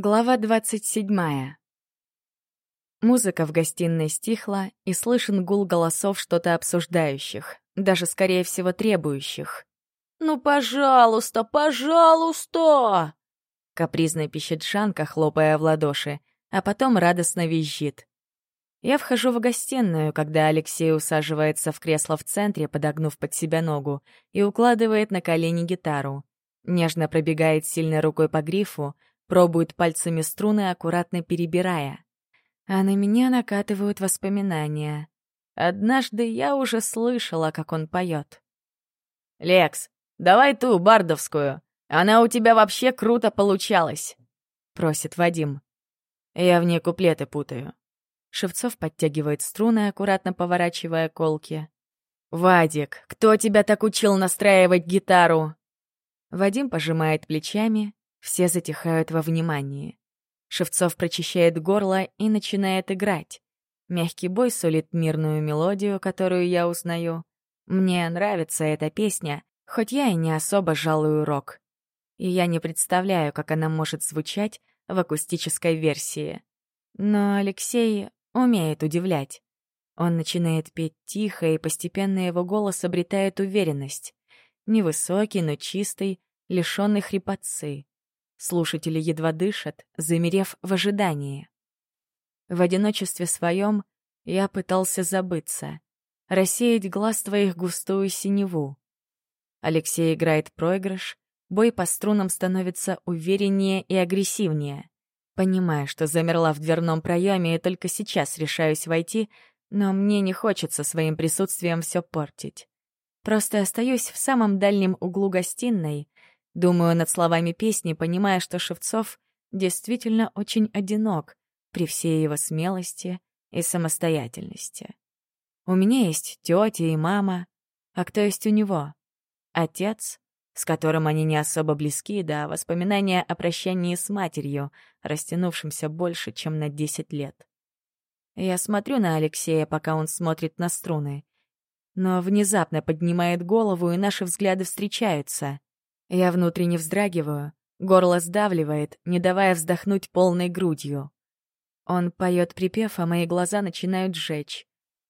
Глава 27. Музыка в гостиной стихла, и слышен гул голосов что-то обсуждающих, даже, скорее всего, требующих. «Ну, пожалуйста, пожалуйста!» Капризно пищит Жанка, хлопая в ладоши, а потом радостно визжит. Я вхожу в гостиную, когда Алексей усаживается в кресло в центре, подогнув под себя ногу, и укладывает на колени гитару. Нежно пробегает сильной рукой по грифу — пробует пальцами струны, аккуратно перебирая. А на меня накатывают воспоминания. Однажды я уже слышала, как он поет. «Лекс, давай ту, бардовскую. Она у тебя вообще круто получалась», — просит Вадим. Я в ней куплеты путаю. Шевцов подтягивает струны, аккуратно поворачивая колки. «Вадик, кто тебя так учил настраивать гитару?» Вадим пожимает плечами, все затихают во внимании. Шевцов прочищает горло и начинает играть. Мягкий бой сулит мирную мелодию, которую я узнаю. Мне нравится эта песня, хоть я и не особо жалую рок. И я не представляю, как она может звучать в акустической версии. Но Алексей умеет удивлять. Он начинает петь тихо, и постепенно его голос обретает уверенность. Невысокий, но чистый, лишённый хрипотцы. Слушатели едва дышат, замерев в ожидании. В одиночестве своем я пытался забыться, рассеять глаз твоих густую синеву. Алексей играет проигрыш, бой по струнам становится увереннее и агрессивнее. Понимая, что замерла в дверном проеме и только сейчас решаюсь войти, но мне не хочется своим присутствием все портить. Просто остаюсь в самом дальнем углу гостиной, Думаю над словами песни, понимая, что Шевцов действительно очень одинок при всей его смелости и самостоятельности. У меня есть тетя и мама, а кто есть у него? Отец, с которым они не особо близки, да, воспоминания о прощании с матерью, растянувшимся больше, чем на 10 лет. Я смотрю на Алексея, пока он смотрит на струны, но внезапно поднимает голову, и наши взгляды встречаются. Я внутренне вздрагиваю, горло сдавливает, не давая вздохнуть полной грудью. Он поет припев, а мои глаза начинают жечь.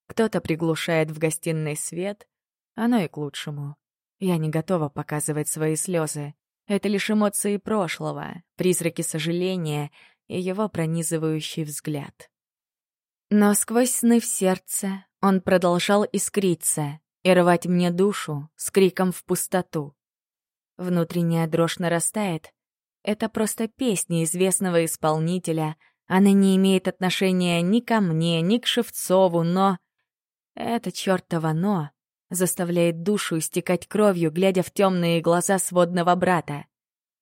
Кто-то приглушает в гостиной свет, оно и к лучшему. Я не готова показывать свои слезы. Это лишь эмоции прошлого, призраки сожаления и его пронизывающий взгляд. Но сквозь сны в сердце он продолжал искриться и рвать мне душу с криком в пустоту. Внутренняя дрожь нарастает. Это просто песня известного исполнителя. Она не имеет отношения ни ко мне, ни к Шевцову, но... Это чёртово «но» заставляет душу истекать кровью, глядя в темные глаза сводного брата.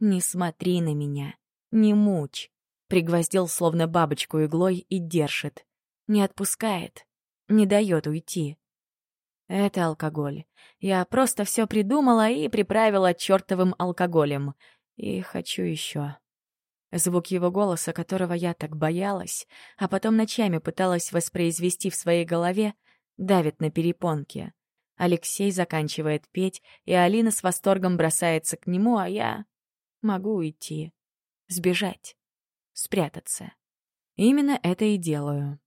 «Не смотри на меня, не мучь», — пригвоздил словно бабочку иглой и держит. Не отпускает, не даёт уйти. Это алкоголь. Я просто все придумала и приправила чертовым алкоголем. И хочу еще. Звук его голоса, которого я так боялась, а потом ночами пыталась воспроизвести в своей голове, давит на перепонки. Алексей заканчивает петь, и Алина с восторгом бросается к нему, а я могу уйти, сбежать, спрятаться. Именно это и делаю.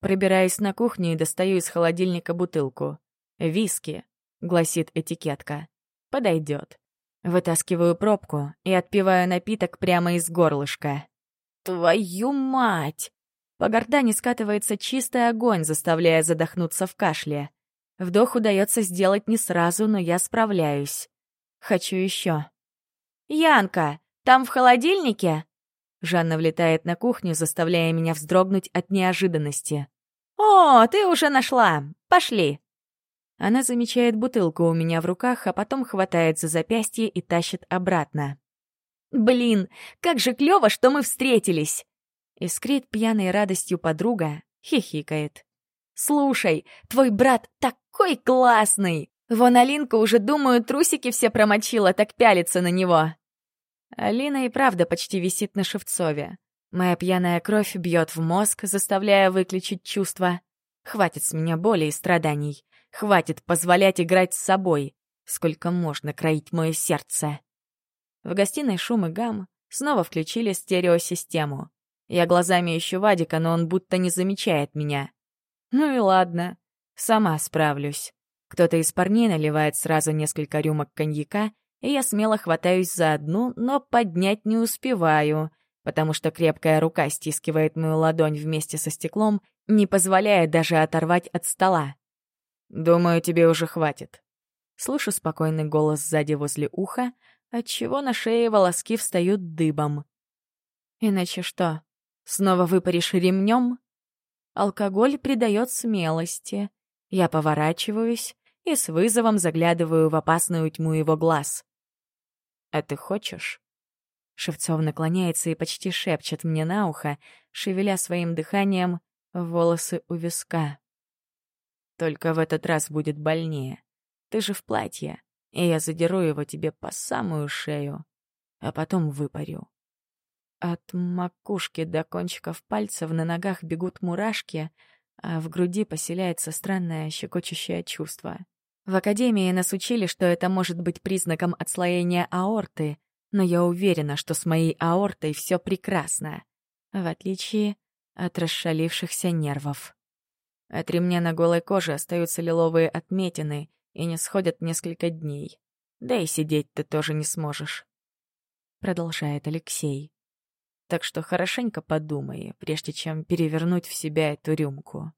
Пробираюсь на кухню и достаю из холодильника бутылку. «Виски», — гласит этикетка. «Подойдет». Вытаскиваю пробку и отпиваю напиток прямо из горлышка. «Твою мать!» По гордане скатывается чистый огонь, заставляя задохнуться в кашле. Вдох удается сделать не сразу, но я справляюсь. Хочу еще. «Янка, там в холодильнике?» Жанна влетает на кухню, заставляя меня вздрогнуть от неожиданности. «О, ты уже нашла! Пошли!» Она замечает бутылку у меня в руках, а потом хватает за запястье и тащит обратно. «Блин, как же клёво, что мы встретились!» Искрит пьяной радостью подруга, хихикает. «Слушай, твой брат такой классный! Вон Алинка уже, думаю, трусики все промочила, так пялится на него!» Алина и правда почти висит на Шевцове. Моя пьяная кровь бьет в мозг, заставляя выключить чувства. Хватит с меня боли и страданий. Хватит позволять играть с собой. Сколько можно кроить мое сердце?» В гостиной шум и гам снова включили стереосистему. Я глазами ищу Вадика, но он будто не замечает меня. «Ну и ладно, сама справлюсь». Кто-то из парней наливает сразу несколько рюмок коньяка, и я смело хватаюсь за одну, но поднять не успеваю, потому что крепкая рука стискивает мою ладонь вместе со стеклом, не позволяя даже оторвать от стола. Думаю, тебе уже хватит. Слышу спокойный голос сзади возле уха, отчего на шее волоски встают дыбом. Иначе что? Снова выпаришь ремнем? Алкоголь придает смелости. Я поворачиваюсь и с вызовом заглядываю в опасную тьму его глаз. «А ты хочешь?» Шевцов наклоняется и почти шепчет мне на ухо, шевеля своим дыханием волосы у виска. Только в этот раз будет больнее. Ты же в платье, и я задеру его тебе по самую шею, а потом выпарю. От макушки до кончиков пальцев на ногах бегут мурашки, а в груди поселяется странное щекочущее чувство. В академии нас учили, что это может быть признаком отслоения аорты, но я уверена, что с моей аортой все прекрасно, в отличие от расшалившихся нервов. От ремня на голой коже остаются лиловые отметины и не сходят несколько дней. Да и сидеть ты тоже не сможешь. Продолжает Алексей. Так что хорошенько подумай, прежде чем перевернуть в себя эту рюмку.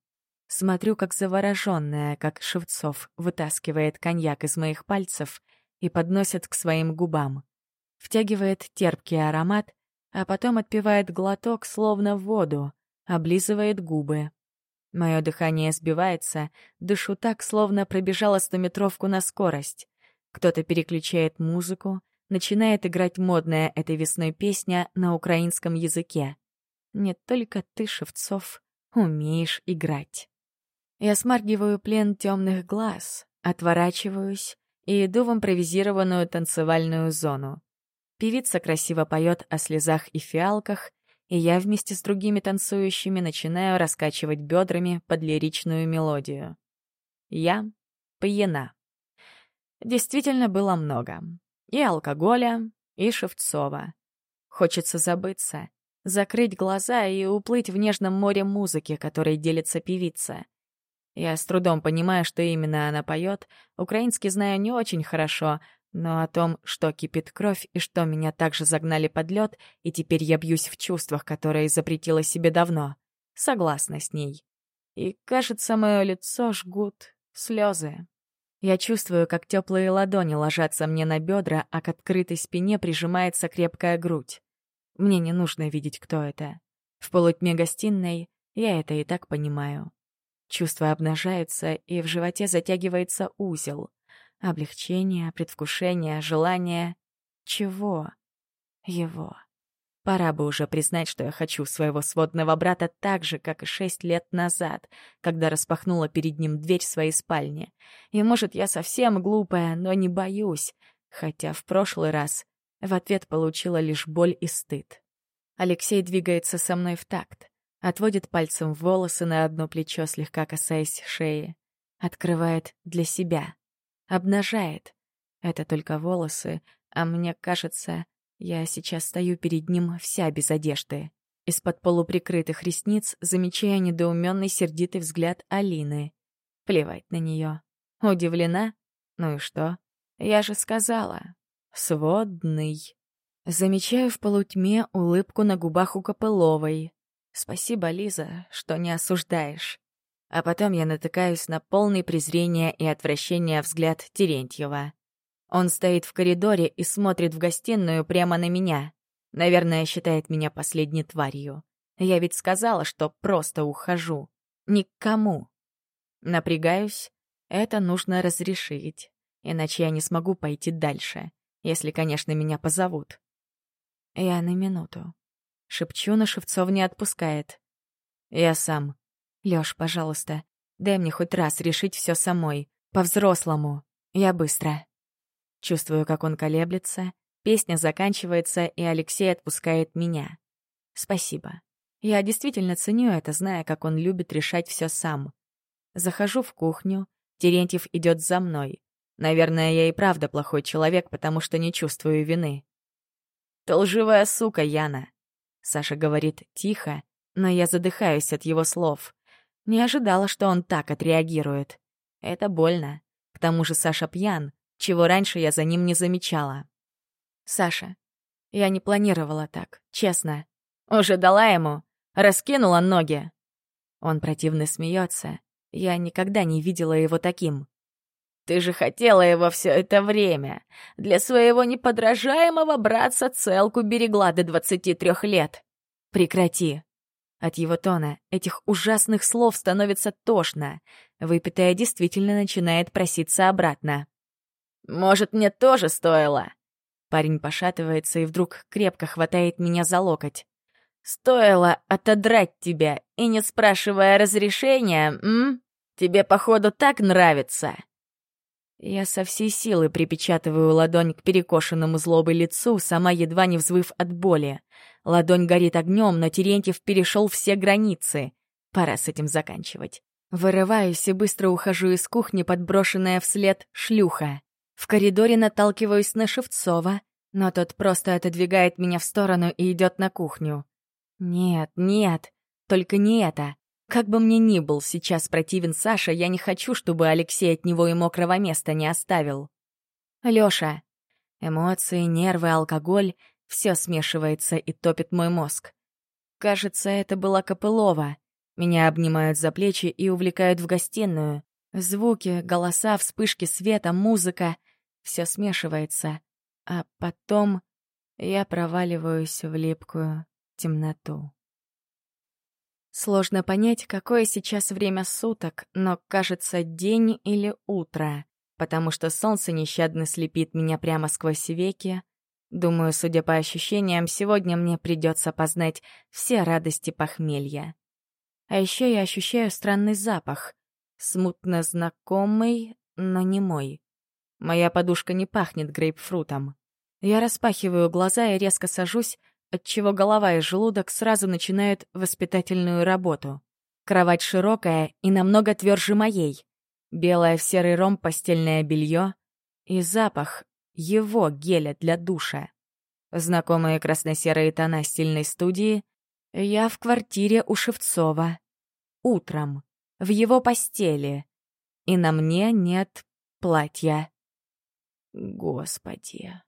Смотрю, как заворожённая, как Шевцов вытаскивает коньяк из моих пальцев и подносит к своим губам. Втягивает терпкий аромат, а потом отпивает глоток, словно в воду, облизывает губы, Мое дыхание сбивается, дышу так, словно пробежала стометровку на скорость. Кто-то переключает музыку, начинает играть модная этой весной песня на украинском языке. Не только ты, Шевцов, умеешь играть. Я смаргиваю плен темных глаз, отворачиваюсь и иду в импровизированную танцевальную зону. Певица красиво поет о слезах и фиалках, и я вместе с другими танцующими начинаю раскачивать бедрами под лиричную мелодию. Я пьяна. Действительно было много. И алкоголя, и Шевцова. Хочется забыться, закрыть глаза и уплыть в нежном море музыки, которой делится певица. Я с трудом понимаю, что именно она поет, украинский знаю не очень хорошо — но о том, что кипит кровь и что меня также загнали под лед, и теперь я бьюсь в чувствах, которые запретила себе давно. Согласна с ней. И, кажется, мое лицо жгут слезы. Я чувствую, как теплые ладони ложатся мне на бедра, а к открытой спине прижимается крепкая грудь. Мне не нужно видеть, кто это. В полутьме гостиной я это и так понимаю. Чувства обнажаются, и в животе затягивается узел — Облегчение, предвкушение, желание... Чего? Его. Пора бы уже признать, что я хочу своего сводного брата так же, как и шесть лет назад, когда распахнула перед ним дверь своей спальни. И, может, я совсем глупая, но не боюсь, хотя в прошлый раз в ответ получила лишь боль и стыд. Алексей двигается со мной в такт, отводит пальцем волосы на одно плечо, слегка касаясь шеи, открывает для себя обнажает. Это только волосы, а мне кажется, я сейчас стою перед ним вся без одежды. Из-под полуприкрытых ресниц замечая недоуменный сердитый взгляд Алины. Плевать на нее. Удивлена? Ну и что? Я же сказала. Сводный. Замечаю в полутьме улыбку на губах у Копыловой. Спасибо, Лиза, что не осуждаешь а потом я натыкаюсь на полный презрения и отвращения взгляд Терентьева. Он стоит в коридоре и смотрит в гостиную прямо на меня. Наверное, считает меня последней тварью. Я ведь сказала, что просто ухожу. Никому. Напрягаюсь. Это нужно разрешить. Иначе я не смогу пойти дальше. Если, конечно, меня позовут. Я на минуту. Шепчу, но Шевцов не отпускает. Я сам. «Лёш, пожалуйста, дай мне хоть раз решить всё самой, по-взрослому. Я быстро». Чувствую, как он колеблется. Песня заканчивается, и Алексей отпускает меня. «Спасибо. Я действительно ценю это, зная, как он любит решать всё сам. Захожу в кухню. Терентьев идёт за мной. Наверное, я и правда плохой человек, потому что не чувствую вины». «Ты лживая сука, Яна!» Саша говорит тихо, но я задыхаюсь от его слов. Не ожидала, что он так отреагирует. Это больно. К тому же Саша пьян, чего раньше я за ним не замечала. Саша, я не планировала так, честно. Уже дала ему, раскинула ноги. Он противно смеется. Я никогда не видела его таким. Ты же хотела его все это время. Для своего неподражаемого братца целку берегла до 23 лет. Прекрати. От его тона, этих ужасных слов становится тошно. Выпитая действительно начинает проситься обратно. «Может, мне тоже стоило?» Парень пошатывается и вдруг крепко хватает меня за локоть. «Стоило отодрать тебя, и не спрашивая разрешения, м? Тебе, походу, так нравится?» Я со всей силы припечатываю ладонь к перекошенному злобой лицу, сама едва не взвыв от боли. Ладонь горит огнем, но Терентьев перешел все границы. Пора с этим заканчивать. Вырываюсь и быстро ухожу из кухни, подброшенная вслед шлюха. В коридоре наталкиваюсь на Шевцова, но тот просто отодвигает меня в сторону и идет на кухню. Нет, нет, только не это. Как бы мне ни был сейчас противен Саша, я не хочу, чтобы Алексей от него и мокрого места не оставил. Лёша. Эмоции, нервы, алкоголь все смешивается и топит мой мозг. Кажется, это была Копылова. Меня обнимают за плечи и увлекают в гостиную. Звуки, голоса, вспышки света, музыка — все смешивается. А потом я проваливаюсь в липкую темноту. Сложно понять, какое сейчас время суток, но кажется день или утро, потому что солнце нещадно слепит меня прямо сквозь веки, Думаю, судя по ощущениям, сегодня мне придется познать все радости похмелья. А еще я ощущаю странный запах, смутно знакомый, но не мой. Моя подушка не пахнет грейпфрутом. Я распахиваю глаза и резко сажусь, отчего голова и желудок сразу начинают воспитательную работу. Кровать широкая и намного тверже моей. Белое в серый ром постельное белье — и запах, его геля для душа. Знакомые красно-серые тона стильной студии. Я в квартире у Шевцова. Утром. В его постели. И на мне нет платья. Господи.